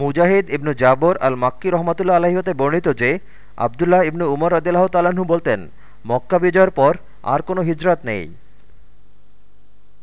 মুজাহিদ ইবনু জাবর আল মাক্কি রহমতুল্লা আলহিহতে বর্ণিত যে, আবদুল্লাহ ইবনু উমর আদিল্লাহ তালাহু বলতেন, মক্কা বিজয়ের পর আর কোনো হিজরত নেই।